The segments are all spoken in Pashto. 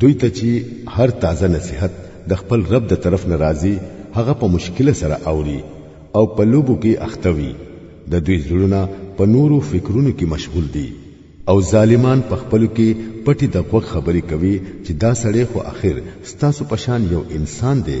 دوی ته چې هر تازه نصیحت د خپل رب د طرف نه راځي هغه په مشکله سره اوري او په لوبو کې اخته وي د دوی زړونه په نورو فکرونو کې مشغول دي او ظالمان په خپل کې پټي د غوږ خبرې کوي چې دا سړی خو اخر ستاسو پشان یو انسان دی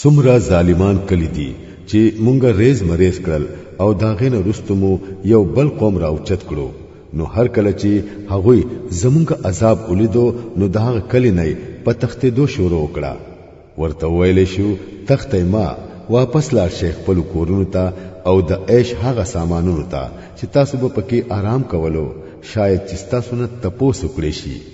سمرا ظالمان کلی دي چې مونږه ریز مریز کړل او داغه نه رستمو یو بل قوم راوچت کړو نو هر کله چې هغه زمونږه عذاب ولیدو نو داغه کلی نه په تختې دو شروع کړه ورته ویل شو تختې ما واپس لا شیخ په کورونو ته او د عیش هغه سامانونو ته چې تاسو به پکې آرام کولو شاید چې تاسو نه تپوس وکړي شي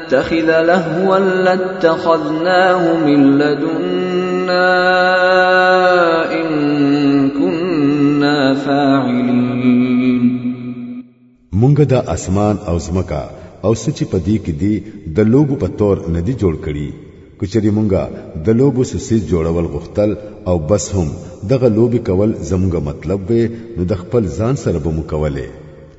اتخذ لهوا لاتخذناه من لدنا ان كنا فاعلين مونږ د اسمان او زمکا او سچ په دې کې دی د لوګو په تور ندی جوړ کړي کچری مونږه د لوبو سسې جوړول غختل او بس هم دغه لوبي کول زمونږه مطلب وي نو د خپل ځان سره به مو کوله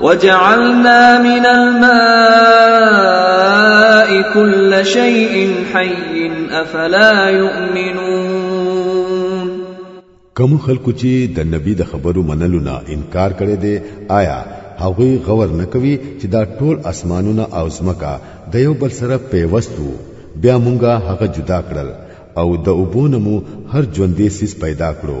وجعلنا من الماء كل شيء حي افلا يؤمنون کوم خلکو چې د نبی د خبرو منلو نه انکار کړي دي آیا هغه غور نه کوي چې دا ټول اسمانونه او زمکا د یو بل سره پیوستو بیا مونږه هغه جدا کړل او د اوبونمو هر ژوندې سیس پیدا کړو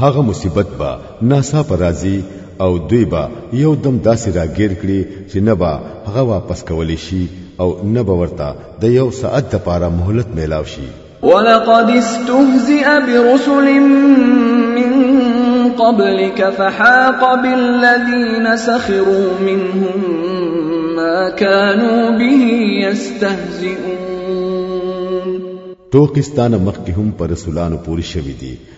هغه مصیبت به ناسا پر راځي او دوی به یو دم داسې راګیر کړي چې نه به هغه واپس کولی شي او نه به ورته د یو ساعت د پاره مهلت میلاو شي ولقد استهزئ برسل من قبلك فحاق بالذين سخروا منهم ما كانوا به يستهزئون ټوکستان مخکې هم پر رسولانو پوری شوې دي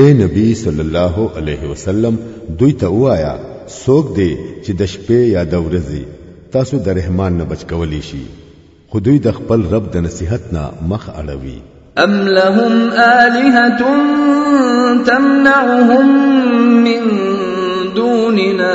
اے نبی صلی الله علیه وسلم دوی ته وایا څوک دی چې د شپې یا د ورځې تاسو د رحمان نه بچ کولی شي خو دوی د خپل رب د نصیحت نه مخ اړوي ام لهم الهه تمنعهم من دوننا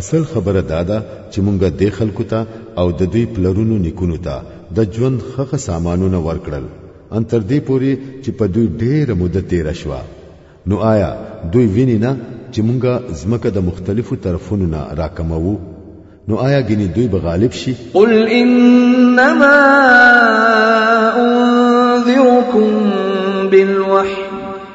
اصل خبره دا ده چې مونږه دې خلکو ته او د دوی پلرونو نیکونو ته د ژوند ښه ښه سامانونه ورکړل ان تر دې پورې چې په دوی ډېره موده تېره شوه نو آیا دوی ویني نه چې مونږه ځمکه د مختلفو طرفونو نه راکموو نو آیا ګینې دوی به غالب شي قل انما انذرکم بالوحی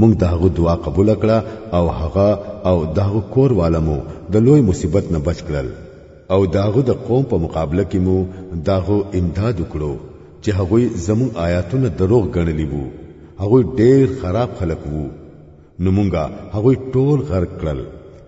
مونږ دهغه دعا قبول کړه او هغه او دهغه کور والمو د لوی مصیبت نه بچ کړل او دهغه د قوم په مقابله کې مو دهغه امداد وکړو چې هغه زمون آیاتونه دروغ ګڼلی وو هغه ډیر خراب خلک وو نو مونږه هغه ټول غرق کړل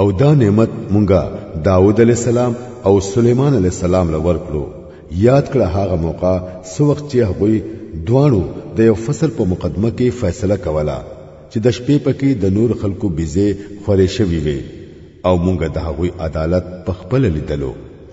او دا نعمت مونږه داود علی السلام او سليمان علی السلام لور کړو یاد کړه هغه موقع سو وخت چې هغوی دوانو د یو فصل په مقدمه کې فیصله کوله چې د شپې پکې د نور خلکو بيزه خورې شوي وي او مونږه د هغوی عدالت په خپل لیدلو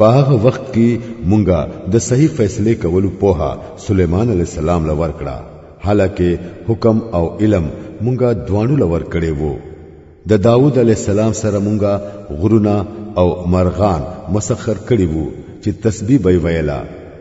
په هغه وخت کې مونږه د صحیح فیصله کولو پوها سليمان عليه السلام لور کړه حالکه حکم او علم مونږه دوانو لور کړي وو د داوود عليه السلام سره مونږه غرونه او مرغان مسخر کړي وو چې تسبیح به ویلا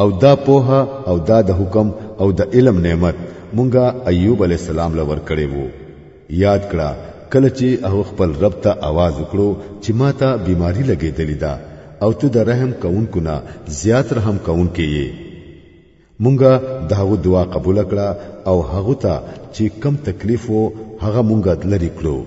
او دا پوه او دا د حکم او د علم نعمت مونږه ایوب علی السلام لور کړي وو یاد کړه کله چې هغه خپل رب ته आवाज وکړو چې ما ته بیماری لګېدلې ده او ته د رحم کوونکو نه زیات رحم کوونکې یې مونږه د هغه دعا قبول کړه او هغه ته چې کم تکلیف وو هغه مونږه لری کړو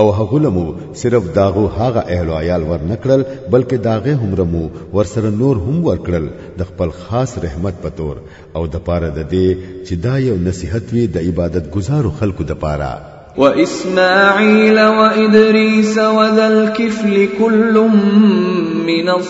او هغه لمو صرف داغو هغه اهل او عیال ورنکړل بلکې داغه هم رمو ورسره نور هم ورکړل د خپل خاص رحمت په تور او د پاره د دې چې دا یو نصیحت وي د عبادت گزارو خلکو د پاره واسماعيل وادريس وذا الكفل كل من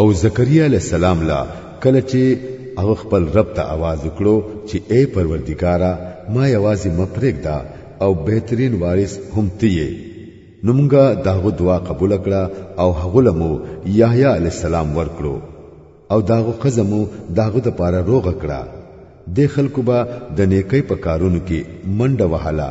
او زکریا علیه السلام لا کله چې هغه خپل رب ته आवाज وکړو چې اے پروردګارا ما یوازې مپریک دا او بهترین وارث هم تیه نو مونږه داغه دعا قبول کړه او هغه لمو یحیی علی السلام ورکړو او داغه قزمو داغه د پاره روغ کړه د خلکو به د نیکۍ په کارونو کې منډه وهله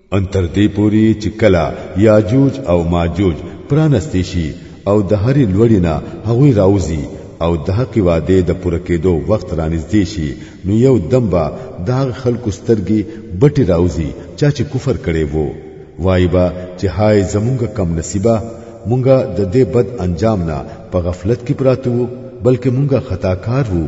ان تر دې پوري چې کلا یاجوج او ماجوج پرانستې شي او د هرې لوړې نه هغوی راوځي او د حق وعده د پوره کېدو وخت رانږدې شي نو یو دم به د هغه خلکو سترګې بټې راوځي چا چې کفر کړی وو وایي به چې های زمونږ کم نصیبه مونږه د دې بد انجام نه په غفلت کې پراته وو بلکې مونږه خطاکار وو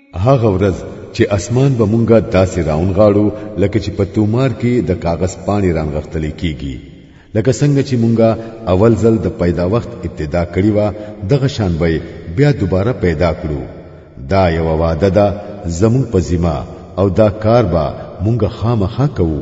هغه ورځ چې اسمان به مونږه داسې راون غاړو لکه چې په تومار کې د کاغذ پانی رانغختلې کیږي لکه څنګه چې مونږه اول ځل د پیدا وخت ابتدا کړی و دغه شان به بیا دوباره پیدا کړو دا یو وعده ده زمون په ذمہ او دا کار به مونږه خامخا کوو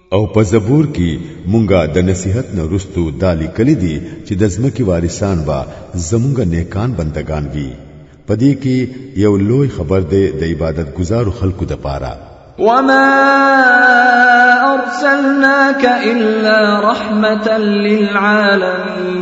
او په زبور کې مونږه د نصیحت نه رستو دا لیکلې دي چې د ځمکې وارثان به زمونږ نیکان بندگان وي په دې کې یو لوی خبر دی د عبادت گزارو خلکو د پاره وما ارسلناك الا رحمه للعالمين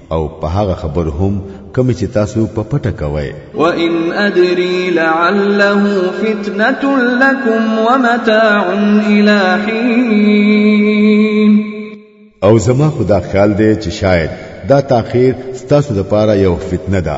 او په هغه خبر هم کوم چې تاسو په پټه کوی و ان ادري لعله فتنه لكم ومتاع الى حين او زما خدا خیال دی چې شاید دا تاخير ستاسو لپاره یو فتنه ده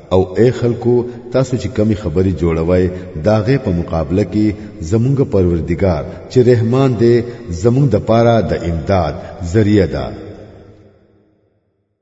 او اے خلکو تاسو چې کمی خبرې جوړوي داغه په مقابله کې زمونږ پروردگار چې رحمان دې زمونږ د پاره د امداد ذریعہ ده